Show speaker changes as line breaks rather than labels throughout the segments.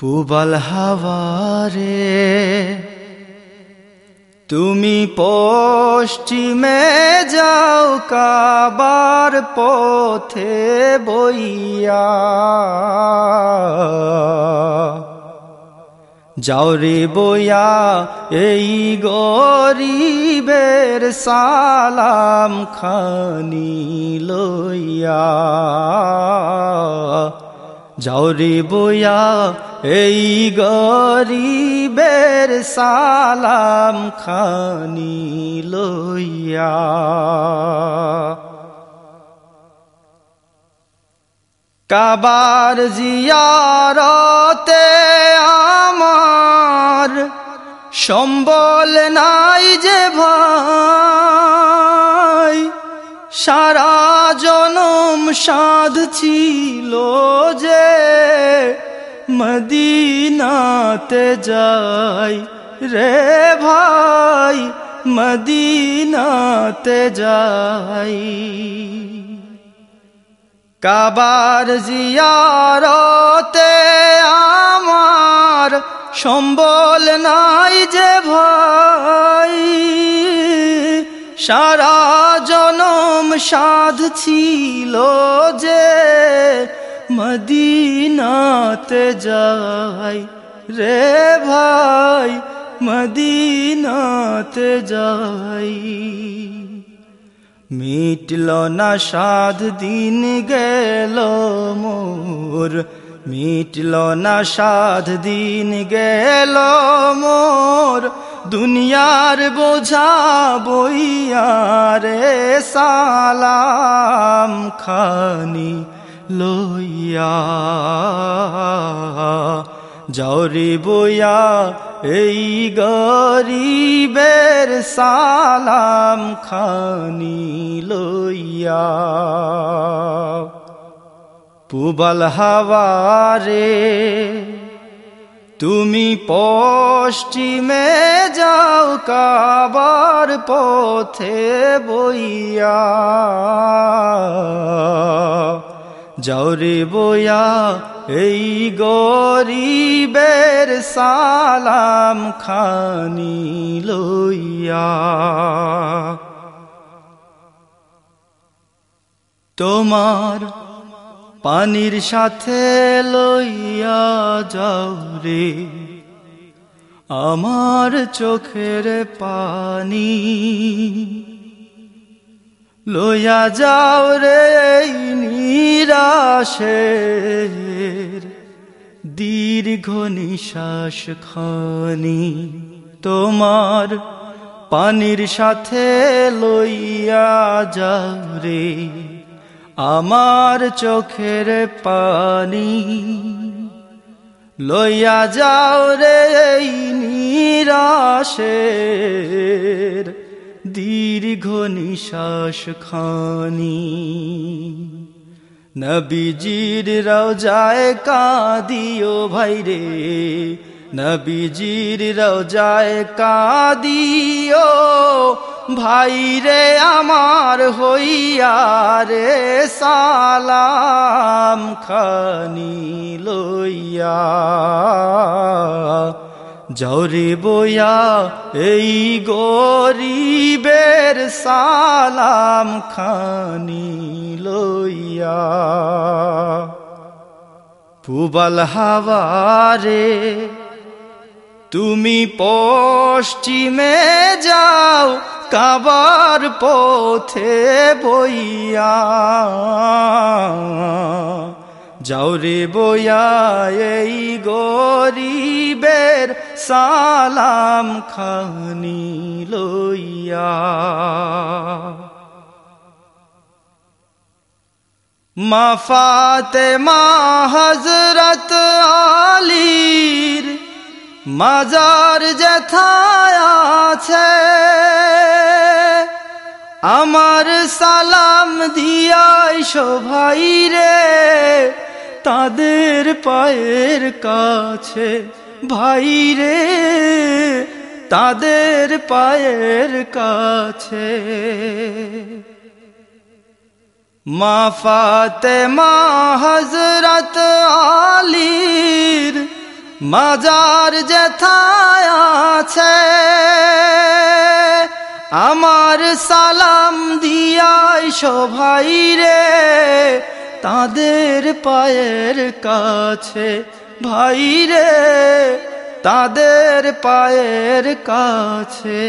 পুবল হাওয়ারে, তুমি পশ্চিমে যাও কাবার পথে বইয়া। যাও রে বইয়া এই গরিবের সালাম খানি লইয়া। যাও রে বইয়া এই গরিবের সালাম খানি লইয়া। কাবার জিয়ারতে আমার সম্বল নাই যে ভাই। সারা জনম সাধ ছিল যে মদিনাতে যাই রে ভাই, মদিনাতে যাই। কাবার জিয়ারতে আমার সম্বল নাই যে ভাই। সারা জনম সাধ ছিল যে মদিনাতে যাই রে ভাই, মদিনাতে যাই। মিটল না সাধ দিন গেল মোর, মিটল না সাধ দিন গেল মোর। দুনিয়ার বোঝা বইয়ারে সালাম খানি লইয়া যাওরি বইয়া, এই গরিবের সালাম খানি লইয়া। পুবল হাওয়ারে, তুমি পশ্চিমে যাও কাবার পথে বইয়া। যাও রে বইয়া এই গরিবের সালাম খানি লইয়া। তোমার পানির সাথে লইয়া যাও রে, আমার চোখের পানি। লইয়া যাও রে নিরাশের দীর্ঘ নিশ্বাস খানি তোমার পানির সাথে লইয়া যাও রে, আমার চোখের পানি। লইয়া যাও রে নিরাশের দীর্ঘ নিশ্বাস খানি। নবীজির রওজায় কাঁদিও ভাই রে। নবীজির রওজায় কাঁদিও ভাই রে আমার হইয়া রে সালাম খানি লইয়া। জরে বইয়া, এই গরিবের সালাম খানি লইয়া। পুবল হাওয়ারে, তুমি পশ্চিমে যাও, কাবার পথে বইয়া। যাও রে এই গরিবের সালাম খানি লইয়া। মাফাতে মা হজরত আলীর মাজার যেথায় আছে, আমার সালাম দিয়াই ভাই রে, তাদের পায়ের কাছে ভাই রে তাদের পায়ের কাছে। মা ফাতেমা হজরত আলীর মাজার যেথায় আছে, আমার সালাম দিয়াই সভাই রে তাদের পায়ের কাছে। ভাই রে, তাদের পায়ের কাছে।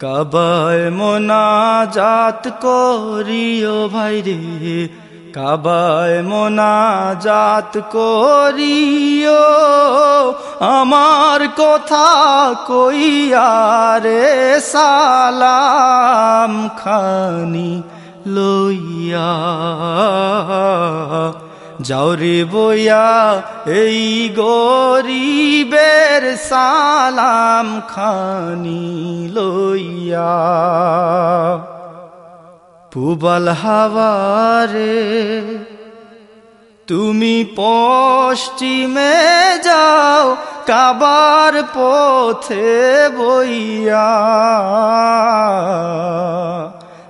কাবায় মোনাজাত করিও ভাই রে, কাবায় মোনাজাত করিও। আমার কথা কইয়ারে সালাম খানি লইয়া। যাওরে বইয়া, এই গরিবের সালাম খানি লইয়া। পুবল হাওয়ারে, তুমি পশ্চিমে যাও, কাবার পথে বইয়া।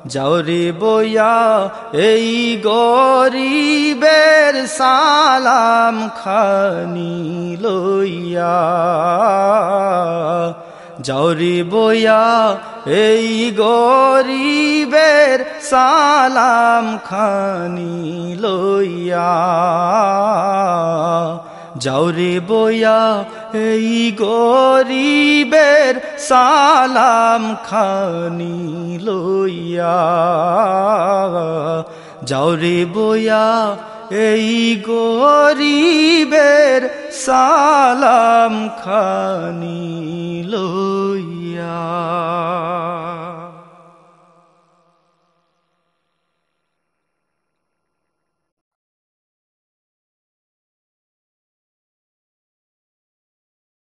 যাওরে বইয়া এই গরিবের সালাম খানি লইয়া। যাওরে বইয়া এই গরিবের সালাম খানি লইয়া। যাওরে বয়া এই গরিবের সালাম খানি লইয়া। যাওরে বয়া এই গরিবের সালাম খানি লইয়া।